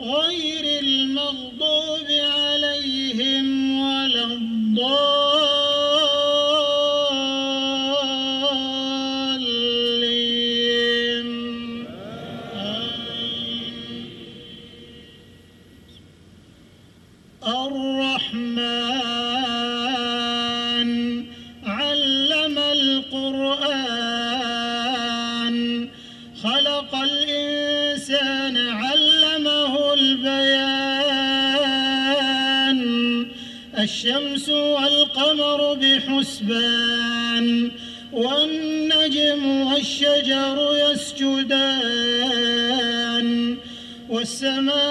غير الإنسان علمه البيان. الشمس والقمر بحسبان والنجم والشجر يسجدان والسماء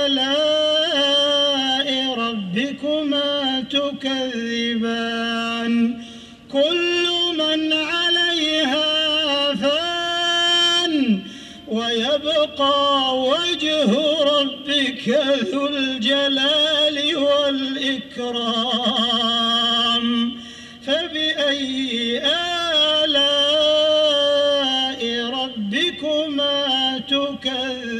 ربكما تكذبان. كل من عليها فان ويبقى وجه ربك ذو الجلال والإكرام. فبأي آلاء ربكما تكذبان؟